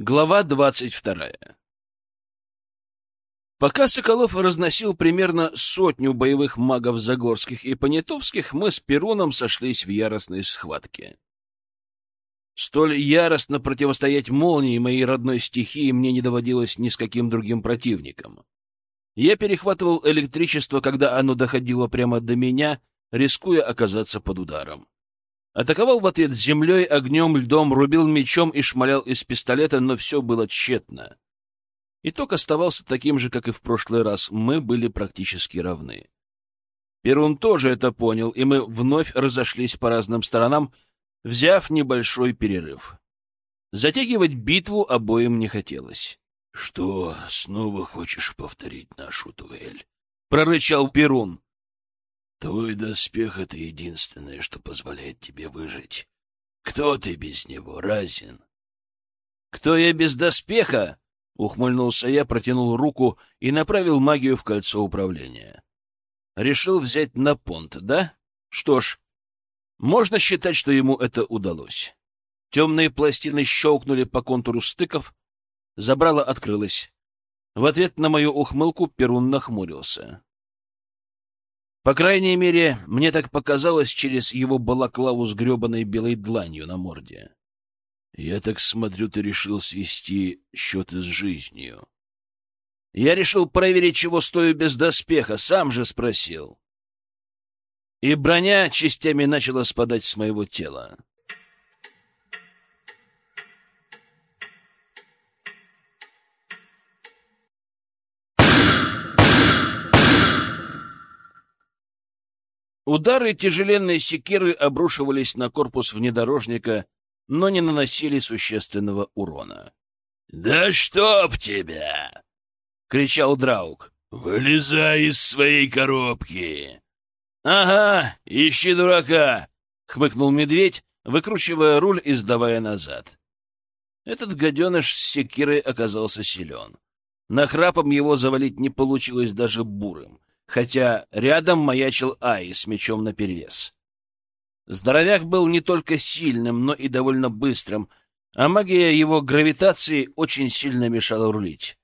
Глава двадцать вторая Пока Соколов разносил примерно сотню боевых магов Загорских и Понятовских, мы с Перуном сошлись в яростной схватке. Столь яростно противостоять молнии моей родной стихии мне не доводилось ни с каким другим противником. Я перехватывал электричество, когда оно доходило прямо до меня, рискуя оказаться под ударом. Атаковал в ответ землей, огнем, льдом, рубил мечом и шмалял из пистолета, но все было тщетно. Итог оставался таким же, как и в прошлый раз. Мы были практически равны. Перун тоже это понял, и мы вновь разошлись по разным сторонам, взяв небольшой перерыв. Затягивать битву обоим не хотелось. — Что, снова хочешь повторить нашу дуэль? — прорычал Перун. — Твой доспех — это единственное, что позволяет тебе выжить. Кто ты без него, Разин? — Кто я без доспеха? Ухмыльнулся я, протянул руку и направил магию в кольцо управления. Решил взять на понт, да? Что ж, можно считать, что ему это удалось. Темные пластины щелкнули по контуру стыков, забрало открылось. В ответ на мою ухмылку Перун нахмурился. По крайней мере, мне так показалось через его балаклаву с гребаной белой дланью на морде. Я так смотрю, ты решил свести счеты с жизнью. Я решил проверить, чего стою без доспеха, сам же спросил. И броня частями начала спадать с моего тела. Удары тяжеленной секиры обрушивались на корпус внедорожника — но не наносили существенного урона. — Да чтоб тебя! — кричал Драук. — Вылезай из своей коробки! — Ага, ищи дурака! — хмыкнул медведь, выкручивая руль и сдавая назад. Этот гаденыш с секирой оказался силен. Нахрапом его завалить не получилось даже бурым, хотя рядом маячил Ай с мечом наперевес. Здоровяк был не только сильным, но и довольно быстрым, а магия его гравитации очень сильно мешала рулить.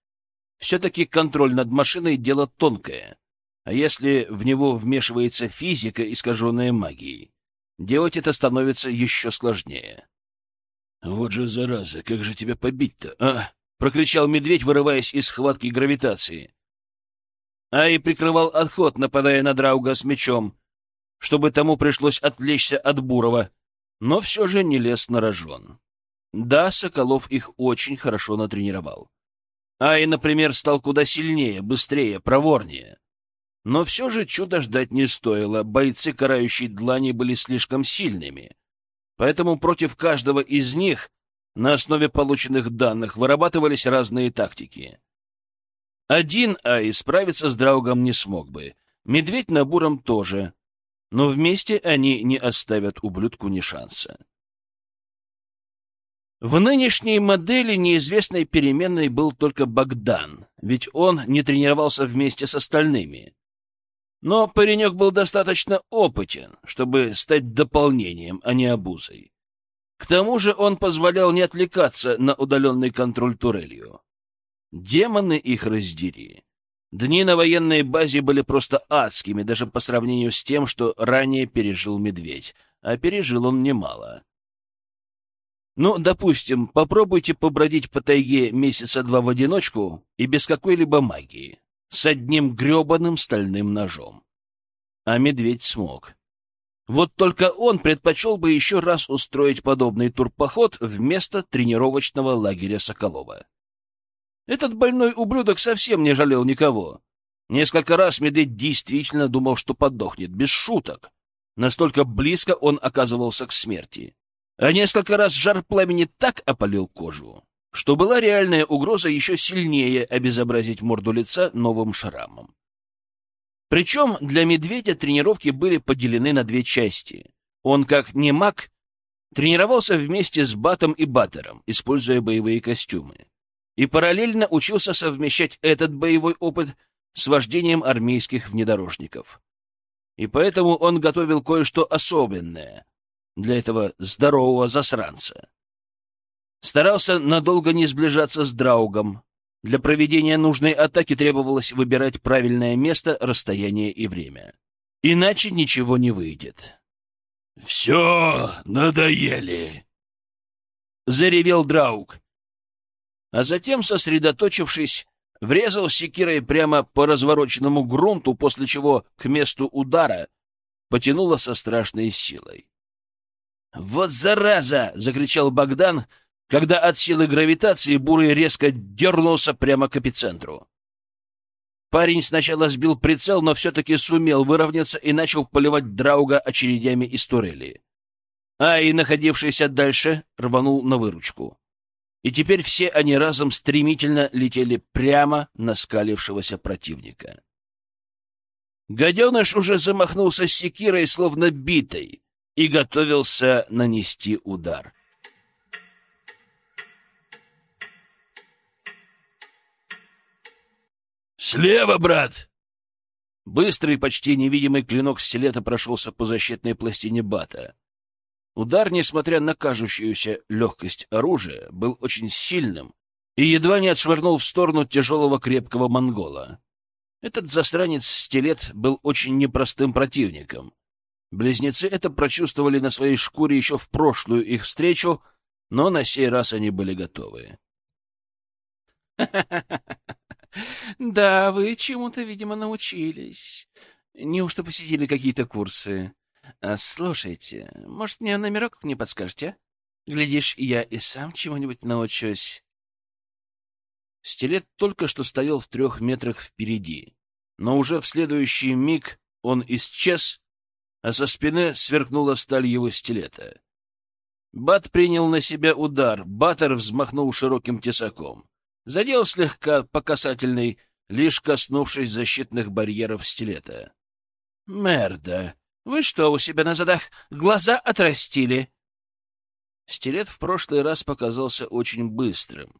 Все-таки контроль над машиной — дело тонкое, а если в него вмешивается физика, искаженная магией, делать это становится еще сложнее. — Вот же зараза, как же тебя побить-то, а? — прокричал медведь, вырываясь из схватки гравитации. А и прикрывал отход, нападая на Драуга с мечом — чтобы тому пришлось отвлечься от Бурова, но все же не лез на рожон. Да, Соколов их очень хорошо натренировал. Ай, например, стал куда сильнее, быстрее, проворнее. Но все же чудо ждать не стоило, бойцы карающей длани были слишком сильными. Поэтому против каждого из них на основе полученных данных вырабатывались разные тактики. Один Ай справиться с Драугом не смог бы, Медведь на Буром тоже, но вместе они не оставят ублюдку ни шанса. В нынешней модели неизвестной переменной был только Богдан, ведь он не тренировался вместе с остальными. Но паренек был достаточно опытен, чтобы стать дополнением, а не обузой. К тому же он позволял не отвлекаться на удаленный контроль турелью. Демоны их раздери. Дни на военной базе были просто адскими, даже по сравнению с тем, что ранее пережил медведь. А пережил он немало. Ну, допустим, попробуйте побродить по тайге месяца два в одиночку и без какой-либо магии, с одним гребаным стальным ножом. А медведь смог. Вот только он предпочел бы еще раз устроить подобный турпоход вместо тренировочного лагеря Соколова. Этот больной ублюдок совсем не жалел никого. Несколько раз медведь действительно думал, что подохнет, без шуток. Настолько близко он оказывался к смерти. А несколько раз жар пламени так опалил кожу, что была реальная угроза еще сильнее обезобразить морду лица новым шрамом. Причем для медведя тренировки были поделены на две части. Он, как не маг, тренировался вместе с Батом и Баттером, используя боевые костюмы и параллельно учился совмещать этот боевой опыт с вождением армейских внедорожников. И поэтому он готовил кое-что особенное для этого здорового засранца. Старался надолго не сближаться с Драугом. Для проведения нужной атаки требовалось выбирать правильное место, расстояние и время. Иначе ничего не выйдет. «Все, надоели!» — заревел Драуг. А затем, сосредоточившись, врезал секирой прямо по развороченному грунту, после чего к месту удара потянуло со страшной силой. «Вот зараза!» — закричал Богдан, когда от силы гравитации Бурый резко дернулся прямо к эпицентру. Парень сначала сбил прицел, но все-таки сумел выровняться и начал поливать Драуга очередями из турели. А и находившийся дальше рванул на выручку и теперь все они разом стремительно летели прямо на скалившегося противника. Гаденыш уже замахнулся секирой, словно битой, и готовился нанести удар. «Слева, брат!» Быстрый, почти невидимый клинок стилета прошелся по защитной пластине бата. Удар, несмотря на кажущуюся легкость оружия, был очень сильным и едва не отшвырнул в сторону тяжелого крепкого монгола. Этот засранец-стилет был очень непростым противником. Близнецы это прочувствовали на своей шкуре еще в прошлую их встречу, но на сей раз они были готовы. «Да, вы чему-то, видимо, научились. Неужто посетили какие-то курсы?» А, слушайте, может, мне номерок не подскажете, а? Глядишь, я и сам чему-нибудь научусь. Стилет только что стоял в трех метрах впереди, но уже в следующий миг он исчез, а со спины сверкнула сталь его стилета. Бат принял на себя удар, Баттер взмахнул широким тесаком. Задел слегка по касательной, лишь коснувшись защитных барьеров стилета. «Мерда!» Вы что, у себя на задах глаза отрастили? Стилет в прошлый раз показался очень быстрым.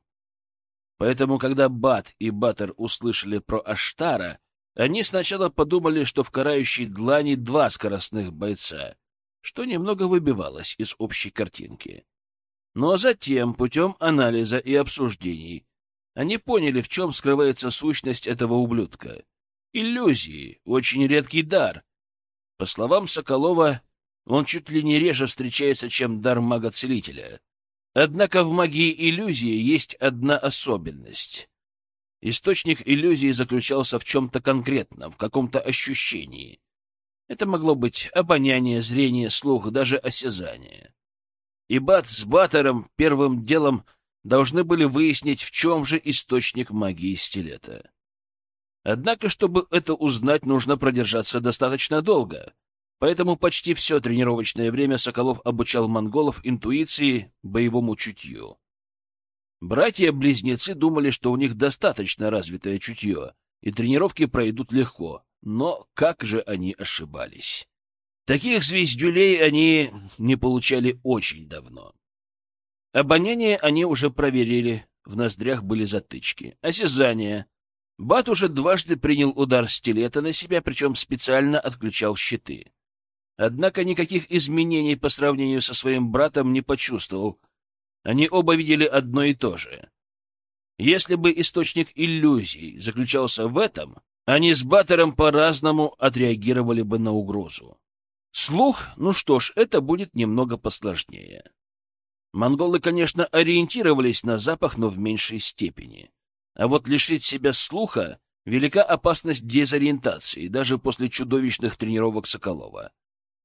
Поэтому, когда Бат и Баттер услышали про Аштара, они сначала подумали, что в карающей длани два скоростных бойца, что немного выбивалось из общей картинки. Но затем, путем анализа и обсуждений, они поняли, в чем скрывается сущность этого ублюдка. Иллюзии — очень редкий дар, по словам Соколова, он чуть ли не реже встречается, чем дар мага-целителя. Однако в магии иллюзии есть одна особенность. Источник иллюзии заключался в чем-то конкретном, в каком-то ощущении. Это могло быть обоняние, зрение, слух, даже осязание. И Бат с Баттером первым делом должны были выяснить, в чем же источник магии стилета. Однако, чтобы это узнать, нужно продержаться достаточно долго. Поэтому почти все тренировочное время Соколов обучал монголов интуиции, боевому чутью. Братья-близнецы думали, что у них достаточно развитое чутье, и тренировки пройдут легко, но как же они ошибались. Таких звездюлей они не получали очень давно. Обоняние они уже проверили, в ноздрях были затычки. Осязание. Бат уже дважды принял удар стилета на себя, причем специально отключал щиты. Однако никаких изменений по сравнению со своим братом не почувствовал. Они оба видели одно и то же. Если бы источник иллюзий заключался в этом, они с Баттером по-разному отреагировали бы на угрозу. Слух, ну что ж, это будет немного посложнее. Монголы, конечно, ориентировались на запах, но в меньшей степени. А вот лишить себя слуха — велика опасность дезориентации, даже после чудовищных тренировок Соколова.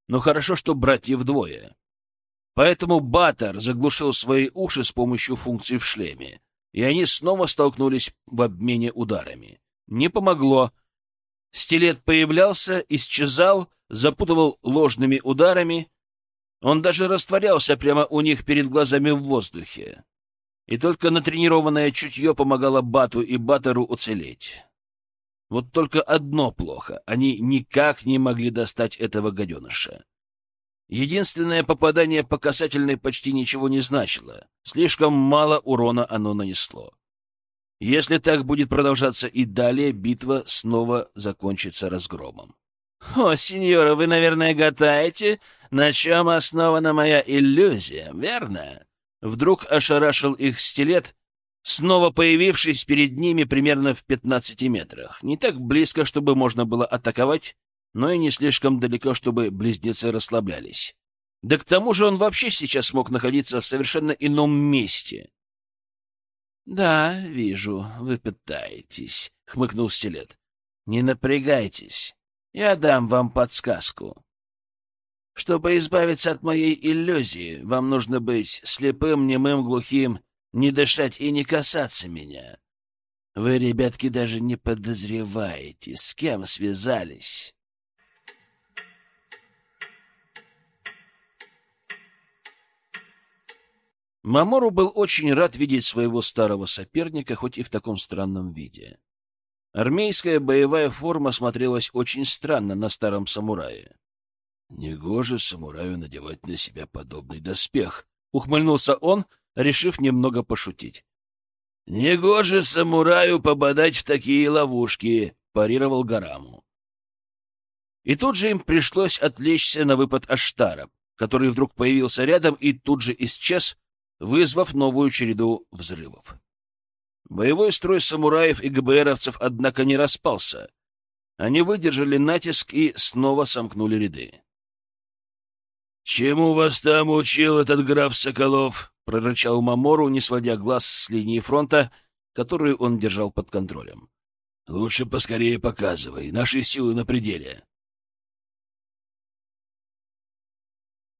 Но хорошо, что братья вдвое. Поэтому Баттер заглушил свои уши с помощью функции в шлеме, и они снова столкнулись в обмене ударами. Не помогло. Стилет появлялся, исчезал, запутывал ложными ударами. Он даже растворялся прямо у них перед глазами в воздухе и только натренированное чутье помогало Бату и Баттеру уцелеть. Вот только одно плохо — они никак не могли достать этого гаденыша. Единственное попадание по касательной почти ничего не значило, слишком мало урона оно нанесло. Если так будет продолжаться и далее, битва снова закончится разгромом. — О, сеньора, вы, наверное, гадаете, на чем основана моя иллюзия, верно? Вдруг ошарашил их стилет, снова появившись перед ними примерно в пятнадцати метрах. Не так близко, чтобы можно было атаковать, но и не слишком далеко, чтобы близнецы расслаблялись. Да к тому же он вообще сейчас мог находиться в совершенно ином месте. — Да, вижу, вы пытаетесь, — хмыкнул стилет. — Не напрягайтесь, я дам вам подсказку. Чтобы избавиться от моей иллюзии, вам нужно быть слепым, немым, глухим, не дышать и не касаться меня. Вы, ребятки, даже не подозреваете, с кем связались. Мамору был очень рад видеть своего старого соперника, хоть и в таком странном виде. Армейская боевая форма смотрелась очень странно на старом самурае. «Негоже самураю надевать на себя подобный доспех», — ухмыльнулся он, решив немного пошутить. «Негоже самураю попадать в такие ловушки», — парировал Гараму. И тут же им пришлось отвлечься на выпад Аштара, который вдруг появился рядом и тут же исчез, вызвав новую череду взрывов. Боевой строй самураев и ГБРовцев, однако, не распался. Они выдержали натиск и снова сомкнули ряды. «Чему вас там учил этот граф Соколов?» — прорычал Мамору, не сводя глаз с линии фронта, которую он держал под контролем. «Лучше поскорее показывай. Наши силы на пределе».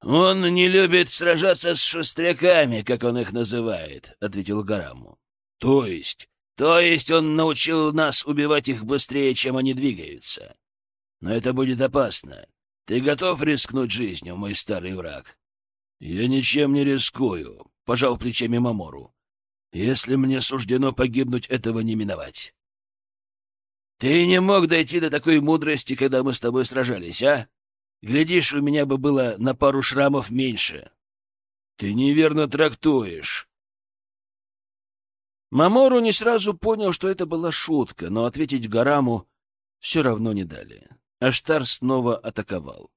«Он не любит сражаться с шустряками, как он их называет», — ответил Гараму. «То есть?» «То есть он научил нас убивать их быстрее, чем они двигаются. Но это будет опасно. Ты готов рискнуть жизнью, мой старый враг?» «Я ничем не рискую», — пожал плечами Мамору. «Если мне суждено погибнуть, этого не миновать». «Ты не мог дойти до такой мудрости, когда мы с тобой сражались, а?» Глядишь, у меня бы было на пару шрамов меньше. Ты неверно трактуешь. Мамору не сразу понял, что это была шутка, но ответить Гараму все равно не дали. Аштар снова атаковал.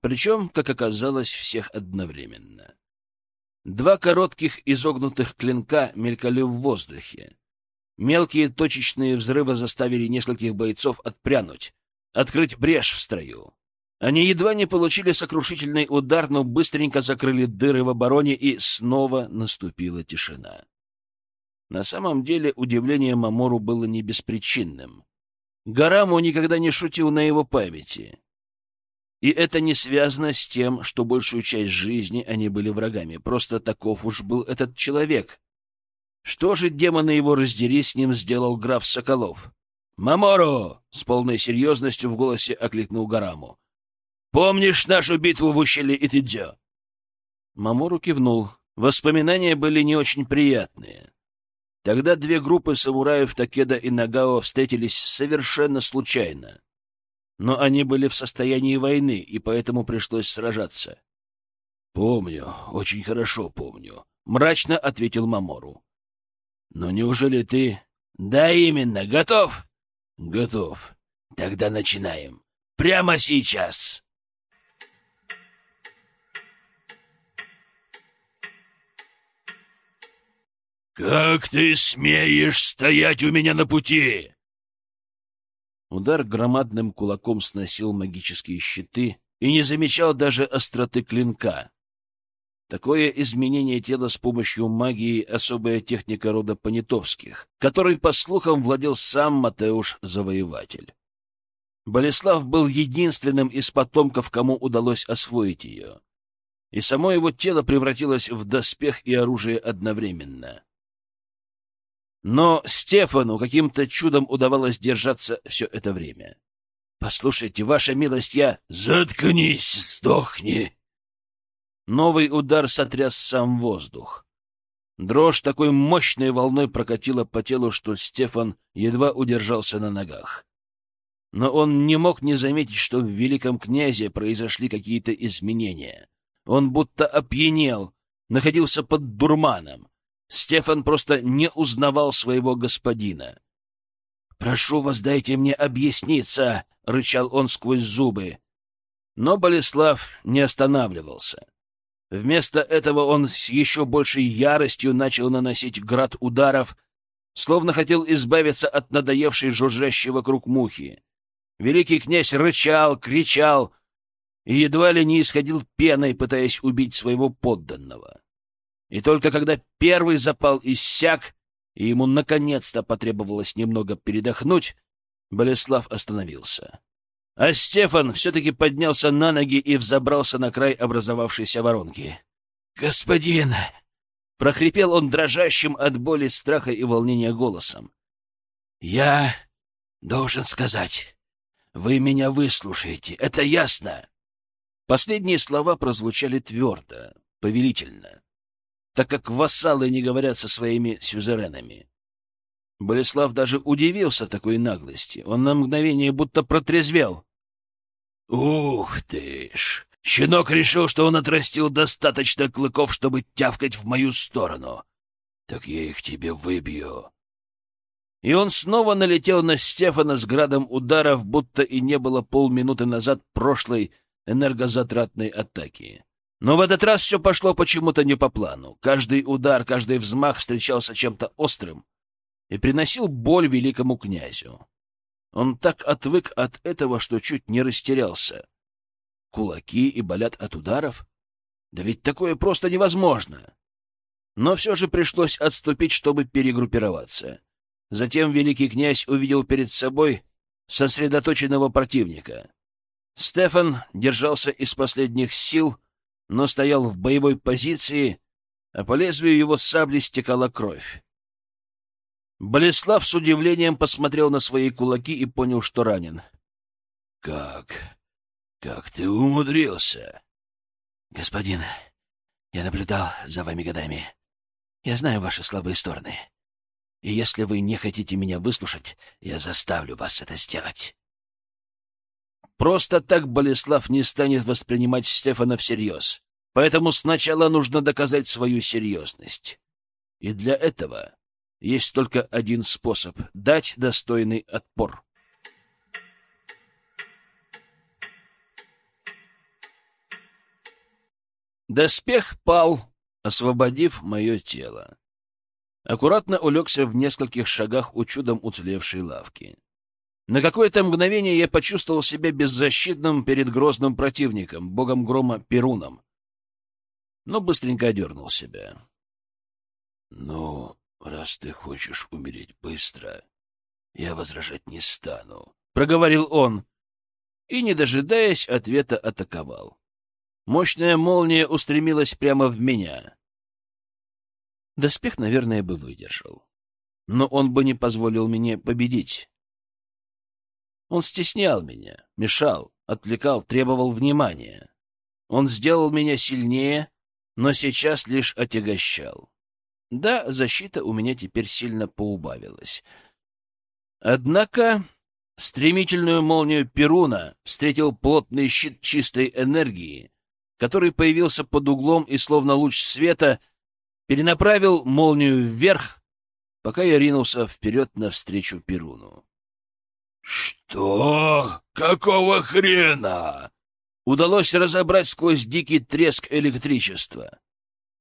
Причем, как оказалось, всех одновременно. Два коротких изогнутых клинка мелькали в воздухе. Мелкие точечные взрывы заставили нескольких бойцов отпрянуть, открыть брешь в строю. Они едва не получили сокрушительный удар, но быстренько закрыли дыры в обороне, и снова наступила тишина. На самом деле удивление Мамору было не беспричинным. Гараму никогда не шутил на его памяти. И это не связано с тем, что большую часть жизни они были врагами. Просто таков уж был этот человек. Что же, демона его раздери, с ним сделал граф Соколов? «Мамору!» — с полной серьезностью в голосе окликнул Гараму. Помнишь нашу битву в ущелье Итидзё?» Мамору кивнул. Воспоминания были не очень приятные. Тогда две группы самураев Такеда и Нагао встретились совершенно случайно. Но они были в состоянии войны, и поэтому пришлось сражаться. «Помню, очень хорошо помню», — мрачно ответил Мамору. «Но неужели ты...» «Да, именно. Готов?» «Готов. Тогда начинаем. Прямо сейчас!» «Как ты смеешь стоять у меня на пути?» Удар громадным кулаком сносил магические щиты и не замечал даже остроты клинка. Такое изменение тела с помощью магии — особая техника рода Понятовских, которой, по слухам, владел сам Матеуш-завоеватель. Болеслав был единственным из потомков, кому удалось освоить ее. И само его тело превратилось в доспех и оружие одновременно. Но Стефану каким-то чудом удавалось держаться все это время. «Послушайте, ваша милость, я...» «Заткнись, сдохни!» Новый удар сотряс сам воздух. Дрожь такой мощной волной прокатила по телу, что Стефан едва удержался на ногах. Но он не мог не заметить, что в великом князе произошли какие-то изменения. Он будто опьянел, находился под дурманом. Стефан просто не узнавал своего господина. «Прошу вас, дайте мне объясниться!» — рычал он сквозь зубы. Но Болеслав не останавливался. Вместо этого он с еще большей яростью начал наносить град ударов, словно хотел избавиться от надоевшей жужжащей вокруг мухи. Великий князь рычал, кричал и едва ли не исходил пеной, пытаясь убить своего подданного. И только когда первый запал иссяк, и ему наконец-то потребовалось немного передохнуть, Болеслав остановился. А Стефан все-таки поднялся на ноги и взобрался на край образовавшейся воронки. «Господин!» — прохрипел он дрожащим от боли, страха и волнения голосом. «Я должен сказать, вы меня выслушаете, это ясно?» Последние слова прозвучали твердо, повелительно, так как вассалы не говорят со своими сюзеренами. Болеслав даже удивился такой наглости. Он на мгновение будто протрезвел. «Ух ты ж! Щенок решил, что он отрастил достаточно клыков, чтобы тявкать в мою сторону. Так я их тебе выбью!» И он снова налетел на Стефана с градом ударов, будто и не было полминуты назад прошлой энергозатратной атаки. Но в этот раз все пошло почему-то не по плану. Каждый удар, каждый взмах встречался чем-то острым и приносил боль великому князю. Он так отвык от этого, что чуть не растерялся. Кулаки и болят от ударов? Да ведь такое просто невозможно. Но все же пришлось отступить, чтобы перегруппироваться. Затем великий князь увидел перед собой сосредоточенного противника. Стефан держался из последних сил, но стоял в боевой позиции, а по лезвию его сабли стекала кровь. Болеслав с удивлением посмотрел на свои кулаки и понял, что ранен. — Как? Как ты умудрился? — Господин, я наблюдал за вами годами. Я знаю ваши слабые стороны. И если вы не хотите меня выслушать, я заставлю вас это сделать. Просто так Болеслав не станет воспринимать Стефана всерьез. Поэтому сначала нужно доказать свою серьезность. И для этого есть только один способ — дать достойный отпор. Доспех пал, освободив мое тело. Аккуратно улегся в нескольких шагах у чудом уцелевшей лавки. На какое-то мгновение я почувствовал себя беззащитным перед грозным противником, богом грома Перуном. Но быстренько одернул себя. — Ну, «Раз ты хочешь умереть быстро, я возражать не стану», — проговорил он. И, не дожидаясь, ответа атаковал. Мощная молния устремилась прямо в меня. Доспех, наверное, бы выдержал. Но он бы не позволил мне победить. Он стеснял меня, мешал, отвлекал, требовал внимания. Он сделал меня сильнее, но сейчас лишь отягощал. Да, защита у меня теперь сильно поубавилась. Однако стремительную молнию Перуна встретил плотный щит чистой энергии, который появился под углом и, словно луч света, перенаправил молнию вверх, пока я ринулся вперед навстречу Перуну. «Что? Какого хрена?» Удалось разобрать сквозь дикий треск электричества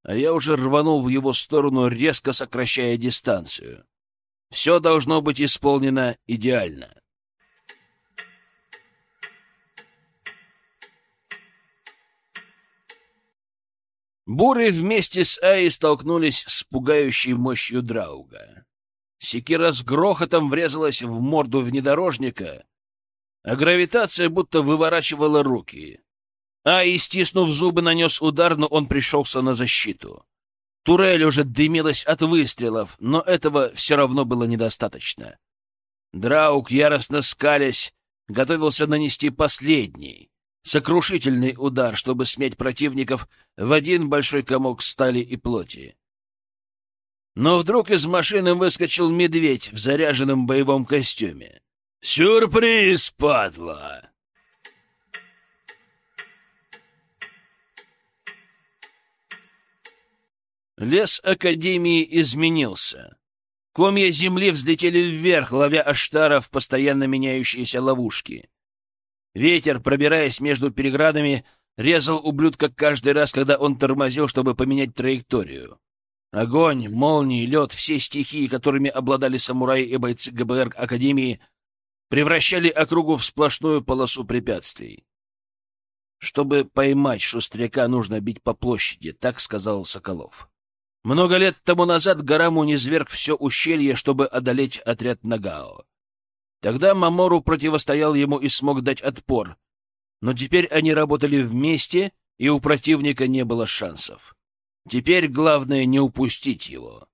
а я уже рванул в его сторону, резко сокращая дистанцию. Все должно быть исполнено идеально. Буры вместе с Аи столкнулись с пугающей мощью Драуга. Секира с грохотом врезалась в морду внедорожника, а гравитация будто выворачивала руки. А, стиснув зубы, нанес удар, но он пришелся на защиту. Турель уже дымилась от выстрелов, но этого все равно было недостаточно. Драук, яростно скалясь, готовился нанести последний, сокрушительный удар, чтобы смять противников в один большой комок стали и плоти. Но вдруг из машины выскочил медведь в заряженном боевом костюме. «Сюрприз, падла!» Лес Академии изменился. Комья земли взлетели вверх, ловя Аштара в постоянно меняющиеся ловушки. Ветер, пробираясь между переградами, резал ублюдка каждый раз, когда он тормозил, чтобы поменять траекторию. Огонь, молнии, лед, все стихии, которыми обладали самураи и бойцы ГБР Академии, превращали округу в сплошную полосу препятствий. Чтобы поймать шустряка, нужно бить по площади, так сказал Соколов. Много лет тому назад Гараму низверг все ущелье, чтобы одолеть отряд Нагао. Тогда Мамору противостоял ему и смог дать отпор. Но теперь они работали вместе, и у противника не было шансов. Теперь главное не упустить его.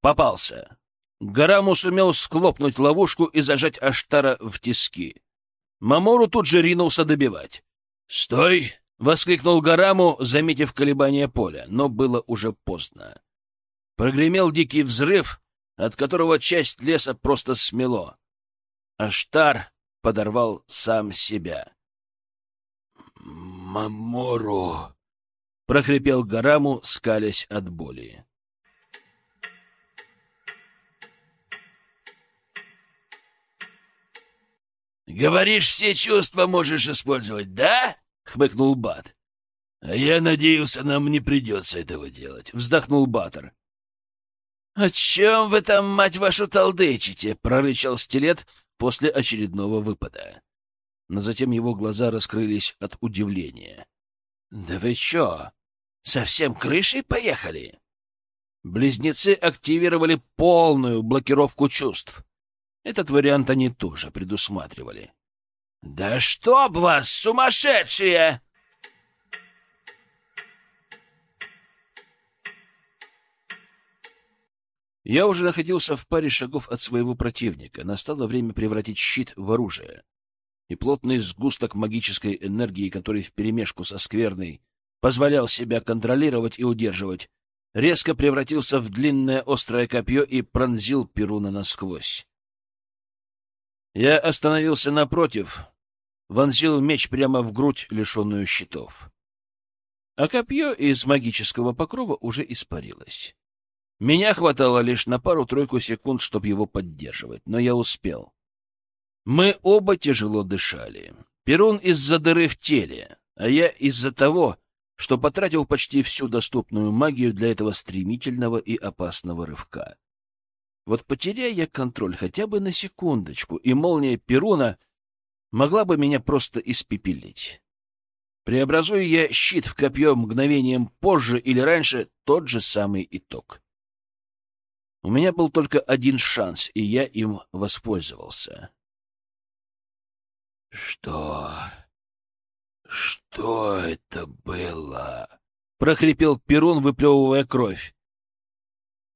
Попался. Гараму сумел склопнуть ловушку и зажать Аштара в тиски. Мамору тут же ринулся добивать. «Стой!» — воскликнул Гараму, заметив колебание поля, но было уже поздно. Прогремел дикий взрыв, от которого часть леса просто смело. Аштар подорвал сам себя. «Мамору!» — прохрипел Гараму, скалясь от боли. «Говоришь, все чувства можешь использовать, да?» — хмыкнул Бат. «А я надеялся, нам не придется этого делать», — вздохнул Баттер. «О чем вы там, мать вашу, толдычите?» — прорычал стилет после очередного выпада. Но затем его глаза раскрылись от удивления. «Да вы чё, совсем крышей поехали?» Близнецы активировали полную блокировку чувств. Этот вариант они тоже предусматривали. «Да чтоб вас, сумасшедшие!» Я уже находился в паре шагов от своего противника. Настало время превратить щит в оружие. И плотный сгусток магической энергии, который вперемешку со скверной позволял себя контролировать и удерживать, резко превратился в длинное острое копье и пронзил Перуна насквозь. Я остановился напротив, вонзил меч прямо в грудь, лишенную щитов. А копье из магического покрова уже испарилось. Меня хватало лишь на пару-тройку секунд, чтобы его поддерживать, но я успел. Мы оба тяжело дышали. Перун из-за дыры в теле, а я из-за того, что потратил почти всю доступную магию для этого стремительного и опасного рывка. Вот потеряя я контроль хотя бы на секундочку, и молния Перуна могла бы меня просто испепелить. Преобразуя я щит в копье мгновением позже или раньше, тот же самый итог. У меня был только один шанс, и я им воспользовался. «Что? Что это было?» — прохрипел Перун, выплевывая кровь.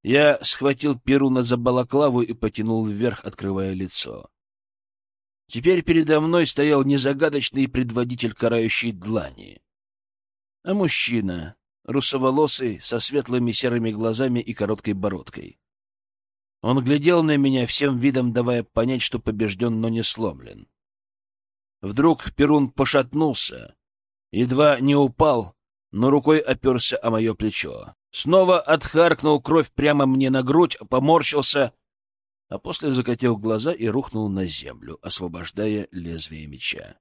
Я схватил Перуна за балаклаву и потянул вверх, открывая лицо. Теперь передо мной стоял не загадочный предводитель карающей длани, а мужчина, русоволосый, со светлыми серыми глазами и короткой бородкой. Он глядел на меня всем видом, давая понять, что побежден, но не сломлен. Вдруг Перун пошатнулся, едва не упал, но рукой оперся о мое плечо. Снова отхаркнул кровь прямо мне на грудь, поморщился, а после закатил глаза и рухнул на землю, освобождая лезвие меча.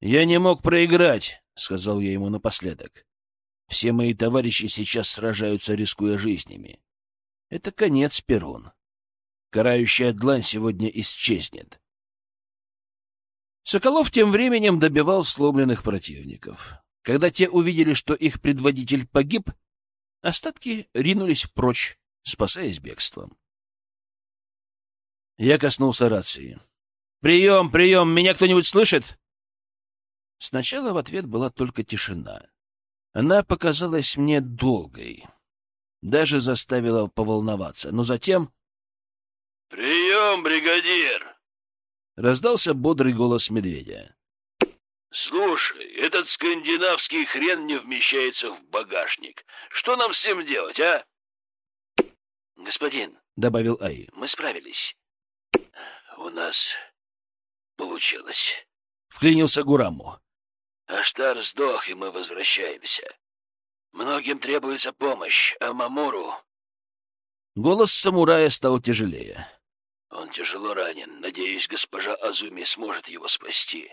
«Я не мог проиграть», — сказал я ему напоследок. «Все мои товарищи сейчас сражаются, рискуя жизнями. Это конец, Перун. Карающая длань сегодня исчезнет. Соколов тем временем добивал сломленных противников. Когда те увидели, что их предводитель погиб, остатки ринулись прочь, спасаясь бегством. Я коснулся рации. «Прием, прием! Меня кто-нибудь слышит?» Сначала в ответ была только тишина. Она показалась мне долгой даже заставило поволноваться. Но затем... — Прием, бригадир! — раздался бодрый голос медведя. — Слушай, этот скандинавский хрен не вмещается в багажник. Что нам с ним делать, а? — Господин, — добавил Аи, — мы справились. — У нас получилось. — вклинился Гураму. — Аштар сдох, и мы возвращаемся. Многим требуется помощь, а Мамуру... Голос самурая стал тяжелее. Он тяжело ранен. Надеюсь, госпожа Азуми сможет его спасти.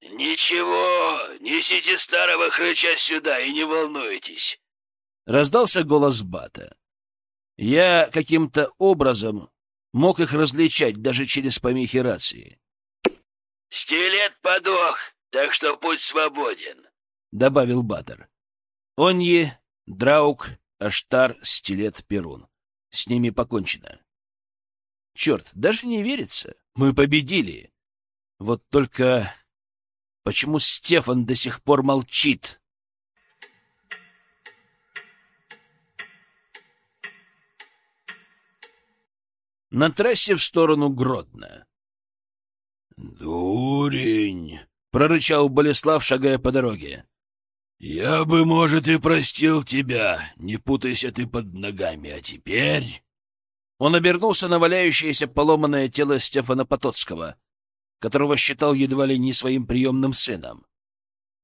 «Ничего, несите старого хрыча сюда и не волнуйтесь!» Раздался голос Бата. Я каким-то образом мог их различать даже через помехи рации. «Стилет подох, так что путь свободен», — добавил Батер. Оньи, Драук, Аштар, Стилет, Перун. С ними покончено. Черт, даже не верится. Мы победили. Вот только почему Стефан до сих пор молчит? На трассе в сторону Гродно. «Дурень!» — прорычал Болеслав, шагая по дороге. «Я бы, может, и простил тебя, не путайся ты под ногами, а теперь...» Он обернулся на валяющееся поломанное тело Стефана Потоцкого, которого считал едва ли не своим приемным сыном.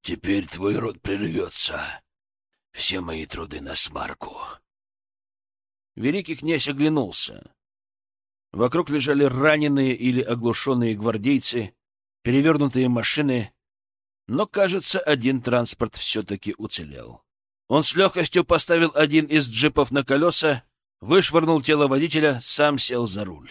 «Теперь твой род прервется. Все мои труды на смарку». Великий князь оглянулся. Вокруг лежали раненые или оглушенные гвардейцы, перевернутые машины, но, кажется, один транспорт все-таки уцелел. Он с легкостью поставил один из джипов на колеса, вышвырнул тело водителя, сам сел за руль.